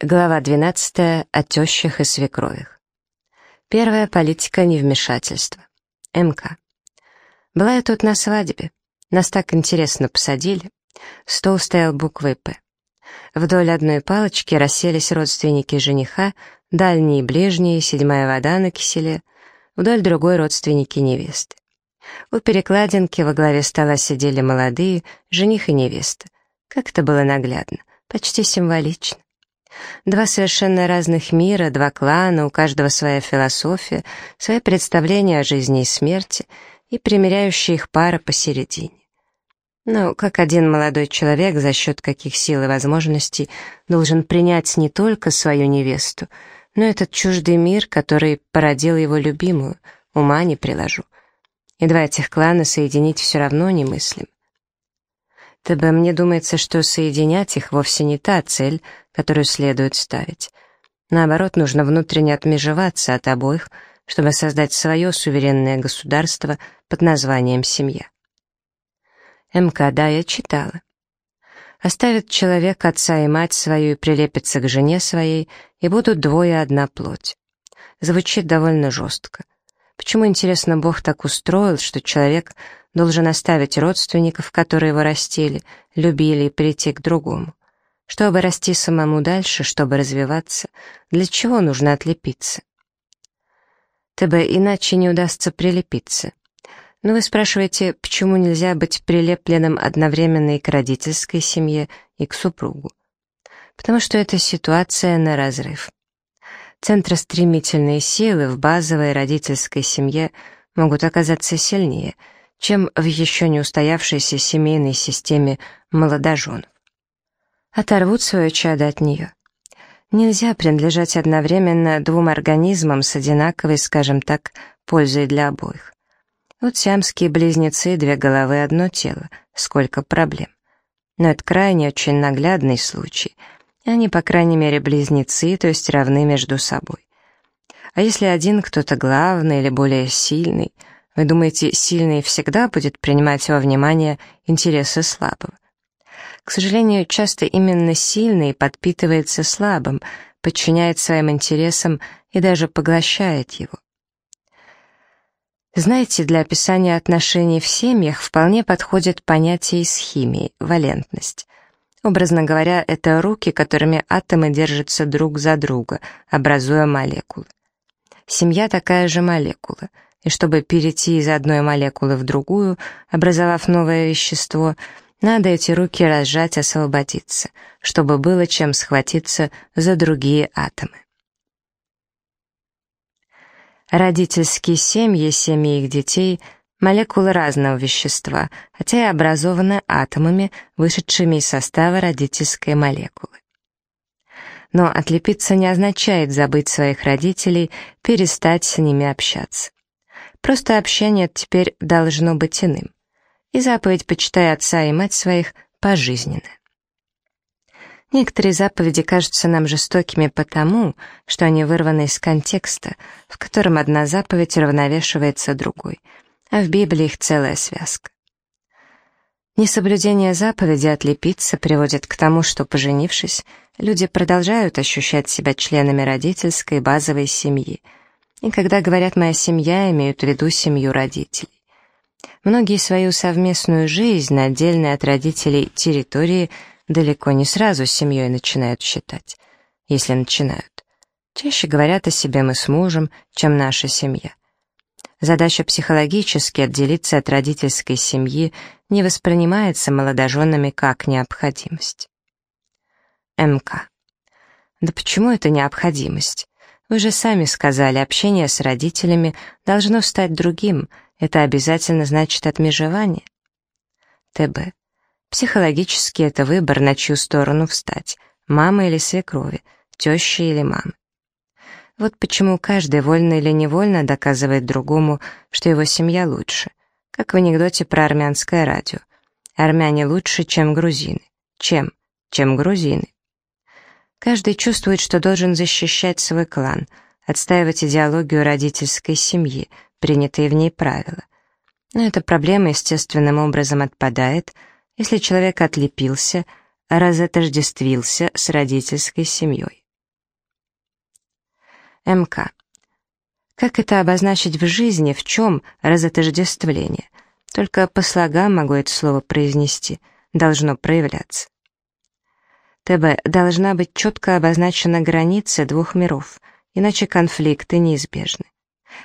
Глава 12. О тещах и свекровях. Первая политика невмешательства. МК. Была я тут на свадьбе. Нас так интересно посадили. Стол стоял буквой «П». Вдоль одной палочки расселись родственники жениха, дальние и ближние, седьмая вода на киселе, вдоль другой родственники невесты. У перекладинки во главе стола сидели молодые, жених и невеста. Как это было наглядно, почти символично. Два совершенно разных мира, два клана, у каждого своя философия, свои представления о жизни и смерти, и примиряющая их пара посередине. Но как один молодой человек за счет каких сил и возможностей должен принять не только свою невесту, но этот чуждый мир, который породил его любимую, ума не приложу. И два этих клана соединить все равно немыслим. ТБ мне думается, что соединять их вовсе не та цель, которую следует ставить. Наоборот, нужно внутренне отмежеваться от обоих, чтобы создать свое суверенное государство под названием «семья». МК, да, я читала. Оставит человек отца и мать свою и прилепится к жене своей, и будут двое одна плоть. Звучит довольно жестко. Почему, интересно, Бог так устроил, что человек должен оставить родственников, которые его растили, любили и прийти к другому? Чтобы расти самому дальше, чтобы развиваться, для чего нужно отлепиться? ТБ, иначе не удастся прилепиться. Но вы спрашиваете, почему нельзя быть прилепленным одновременно и к родительской семье, и к супругу? Потому что это ситуация на разрыв. Центростремительные силы в базовой родительской семье могут оказаться сильнее, чем в еще не устоявшейся семейной системе молодоженов оторвут свое чадо от нее. Нельзя принадлежать одновременно двум организмам с одинаковой, скажем так, пользой для обоих. Вот сиамские близнецы, две головы, одно тело. Сколько проблем. Но это крайне очень наглядный случай. Они, по крайней мере, близнецы, то есть равны между собой. А если один кто-то главный или более сильный, вы думаете, сильный всегда будет принимать во внимание интересы слабого? К сожалению, часто именно сильный подпитывается слабым, подчиняет своим интересам и даже поглощает его. Знаете, для описания отношений в семьях вполне подходит понятие из химии — валентность. Образно говоря, это руки, которыми атомы держатся друг за друга, образуя молекулы. Семья такая же молекула, и чтобы перейти из одной молекулы в другую, образовав новое вещество — надо эти руки разжать, освободиться, чтобы было чем схватиться за другие атомы. Родительские семьи, семьи их детей — молекулы разного вещества, хотя и образованы атомами, вышедшими из состава родительской молекулы. Но отлепиться не означает забыть своих родителей, перестать с ними общаться. Просто общение теперь должно быть иным и заповедь «почитай отца и мать своих» пожизненно. Некоторые заповеди кажутся нам жестокими потому, что они вырваны из контекста, в котором одна заповедь равновешивается другой, а в Библии их целая связка. Несоблюдение заповеди отлепиться приводит к тому, что, поженившись, люди продолжают ощущать себя членами родительской базовой семьи, и когда говорят «моя семья», имеют в виду семью родителей. Многие свою совместную жизнь, отдельные от родителей территории, далеко не сразу с семьей начинают считать, если начинают. Чаще говорят о себе мы с мужем, чем наша семья. Задача психологически отделиться от родительской семьи не воспринимается молодоженами как необходимость. МК. Да почему это необходимость? Вы же сами сказали, общение с родителями должно стать другим — это обязательно значит отмежевание? ТБ. Психологически это выбор, на чью сторону встать, мамы или свекрови, тещи или мамы. Вот почему каждый вольно или невольно доказывает другому, что его семья лучше. Как в анекдоте про армянское радио. Армяне лучше, чем грузины. Чем? Чем грузины. Каждый чувствует, что должен защищать свой клан, отстаивать идеологию родительской семьи — принятые в ней правила. Но эта проблема естественным образом отпадает, если человек отлепился, разотождествился с родительской семьей. МК. Как это обозначить в жизни, в чем разотождествление? Только по слогам могу это слово произнести, должно проявляться. ТБ должна быть четко обозначена граница двух миров, иначе конфликты неизбежны.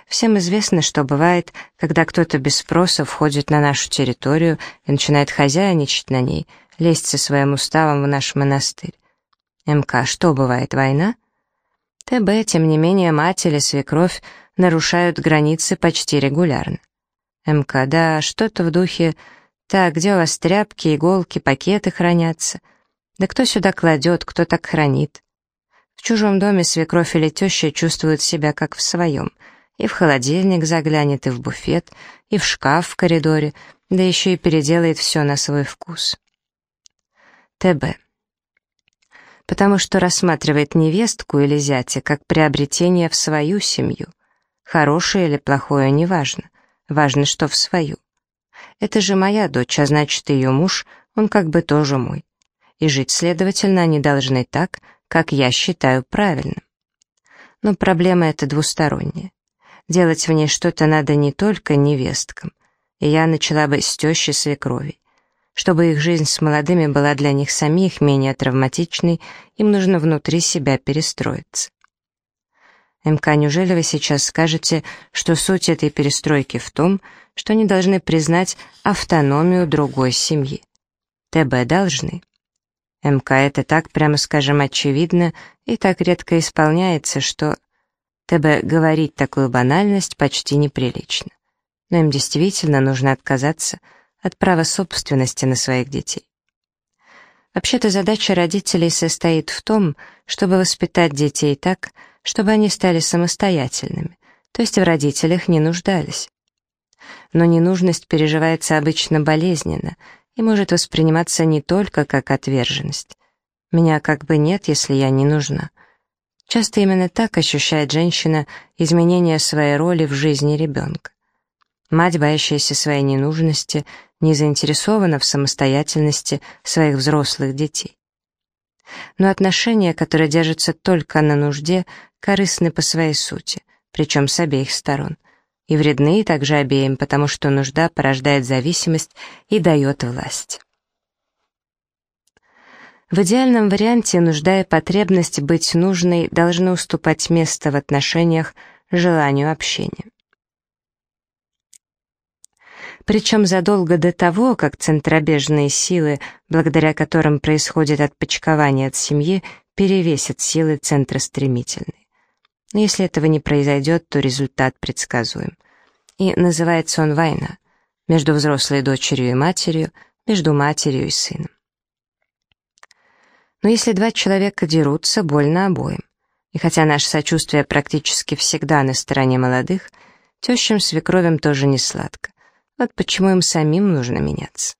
Всем известно, что бывает, когда кто-то без спроса входит на нашу территорию и начинает хозяйничать на ней, лезть со своим уставом в наш монастырь. МК, что бывает, война? ТБ, тем не менее, мать или свекровь нарушают границы почти регулярно. МК, да, что-то в духе «Так, где у вас тряпки, иголки, пакеты хранятся?» Да кто сюда кладет, кто так хранит? В чужом доме свекровь или теща чувствуют себя как в своем. И в холодильник заглянет, и в буфет, и в шкаф в коридоре, да еще и переделает все на свой вкус. ТБ. Потому что рассматривает невестку или зятя как приобретение в свою семью. Хорошее или плохое, неважно. Важно, что в свою. Это же моя дочь, а значит, ее муж, он как бы тоже мой и жить, следовательно, они должны так, как я считаю правильным. Но проблема эта двусторонняя. Делать в ней что-то надо не только невесткам, и я начала бы с тещи свекровей. Чтобы их жизнь с молодыми была для них самих менее травматичной, им нужно внутри себя перестроиться. МК, неужели вы сейчас скажете, что суть этой перестройки в том, что они должны признать автономию другой семьи? ТБ должны. МК это так, прямо скажем, очевидно и так редко исполняется, что ТБ говорить такую банальность почти неприлично. Но им действительно нужно отказаться от права собственности на своих детей. Вообще-то задача родителей состоит в том, чтобы воспитать детей так, чтобы они стали самостоятельными, то есть в родителях не нуждались. Но ненужность переживается обычно болезненно — и может восприниматься не только как отверженность. Меня как бы нет, если я не нужна. Часто именно так ощущает женщина изменение своей роли в жизни ребенка. Мать, боящаяся своей ненужности, не заинтересована в самостоятельности своих взрослых детей. Но отношения, которые держатся только на нужде, корыстны по своей сути, причем с обеих сторон и вредны также обеим, потому что нужда порождает зависимость и дает власть. В идеальном варианте нужда и потребность быть нужной должны уступать место в отношениях желанию общения. Причем задолго до того, как центробежные силы, благодаря которым происходит отпочкование от семьи, перевесят силы центростремительные. Но если этого не произойдет, то результат предсказуем. И называется он «Война» между взрослой дочерью и матерью, между матерью и сыном. Но если два человека дерутся, больно обоим. И хотя наше сочувствие практически всегда на стороне молодых, тещам свекровям тоже не сладко. Вот почему им самим нужно меняться.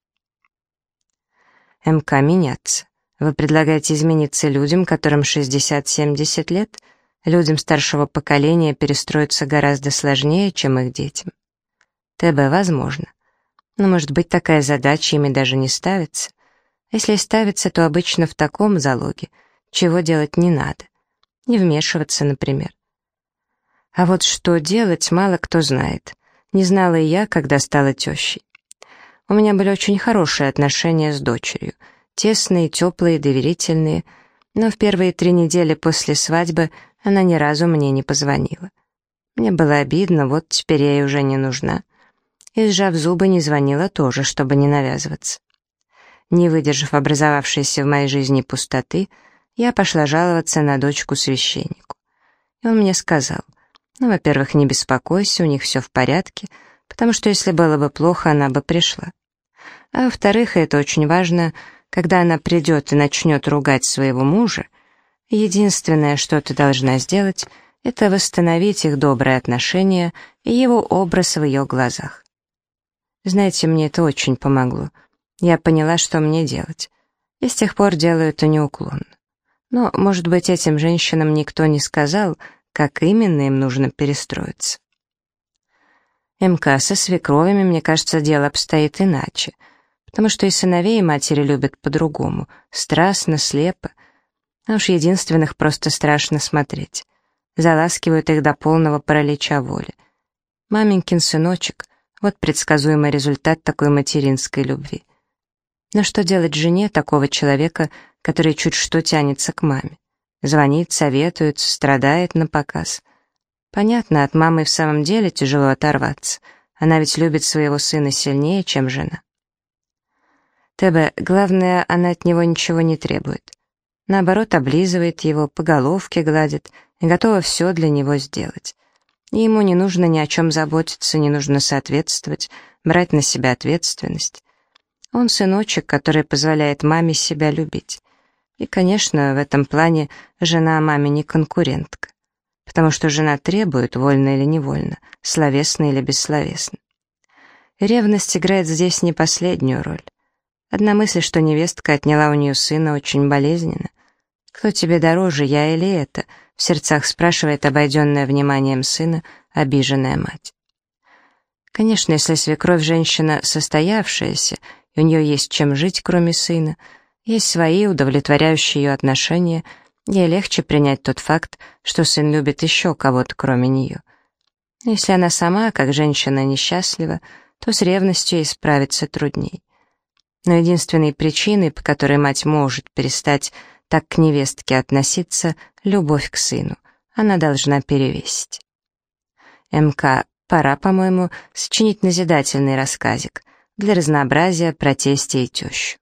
МК меняться. Вы предлагаете измениться людям, которым 60-70 лет — Людям старшего поколения перестроиться гораздо сложнее, чем их детям. ТБ возможно. Но, может быть, такая задача ими даже не ставится. Если ставится, то обычно в таком залоге, чего делать не надо. Не вмешиваться, например. А вот что делать, мало кто знает. Не знала и я, когда стала тещей. У меня были очень хорошие отношения с дочерью. Тесные, теплые, доверительные. Но в первые три недели после свадьбы она ни разу мне не позвонила. Мне было обидно, вот теперь я ей уже не нужна. И, сжав зубы, не звонила тоже, чтобы не навязываться. Не выдержав образовавшейся в моей жизни пустоты, я пошла жаловаться на дочку священнику. И он мне сказал, ну, во-первых, не беспокойся, у них все в порядке, потому что если было бы плохо, она бы пришла. А во-вторых, и это очень важно, когда она придет и начнет ругать своего мужа, Единственное, что ты должна сделать, это восстановить их добрые отношения и его образ в ее глазах. Знаете, мне это очень помогло. Я поняла, что мне делать. И с тех пор делаю это неуклонно. Но, может быть, этим женщинам никто не сказал, как именно им нужно перестроиться. МК со свекровями, мне кажется, дело обстоит иначе, потому что и сыновей и матери любят по-другому, страстно, слепо, а уж единственных просто страшно смотреть. заласкивают их до полного паралича воли. Маменькин сыночек — вот предсказуемый результат такой материнской любви. Но что делать жене такого человека, который чуть что тянется к маме? Звонит, советует, страдает на показ. Понятно, от мамы в самом деле тяжело оторваться. Она ведь любит своего сына сильнее, чем жена. ТБ, главное, она от него ничего не требует. Наоборот, облизывает его, по головке гладит и готова все для него сделать. И ему не нужно ни о чем заботиться, не нужно соответствовать, брать на себя ответственность. Он сыночек, который позволяет маме себя любить. И, конечно, в этом плане жена маме не конкурентка. Потому что жена требует, вольно или невольно, словесно или бессловесно. Ревность играет здесь не последнюю роль. Одна мысль, что невестка отняла у нее сына, очень болезненно. «Кто тебе дороже, я или это?» — в сердцах спрашивает обойденная вниманием сына обиженная мать. Конечно, если свекровь женщина состоявшаяся, и у нее есть чем жить, кроме сына, есть свои удовлетворяющие ее отношения, ей легче принять тот факт, что сын любит еще кого-то, кроме нее. Если она сама, как женщина, несчастлива, то с ревностью ей справиться трудней. Но единственной причиной, по которой мать может перестать так к невестке относиться, любовь к сыну. Она должна перевесить. МК, пора, по-моему, сочинить назидательный рассказик для разнообразия про тестя и тещу.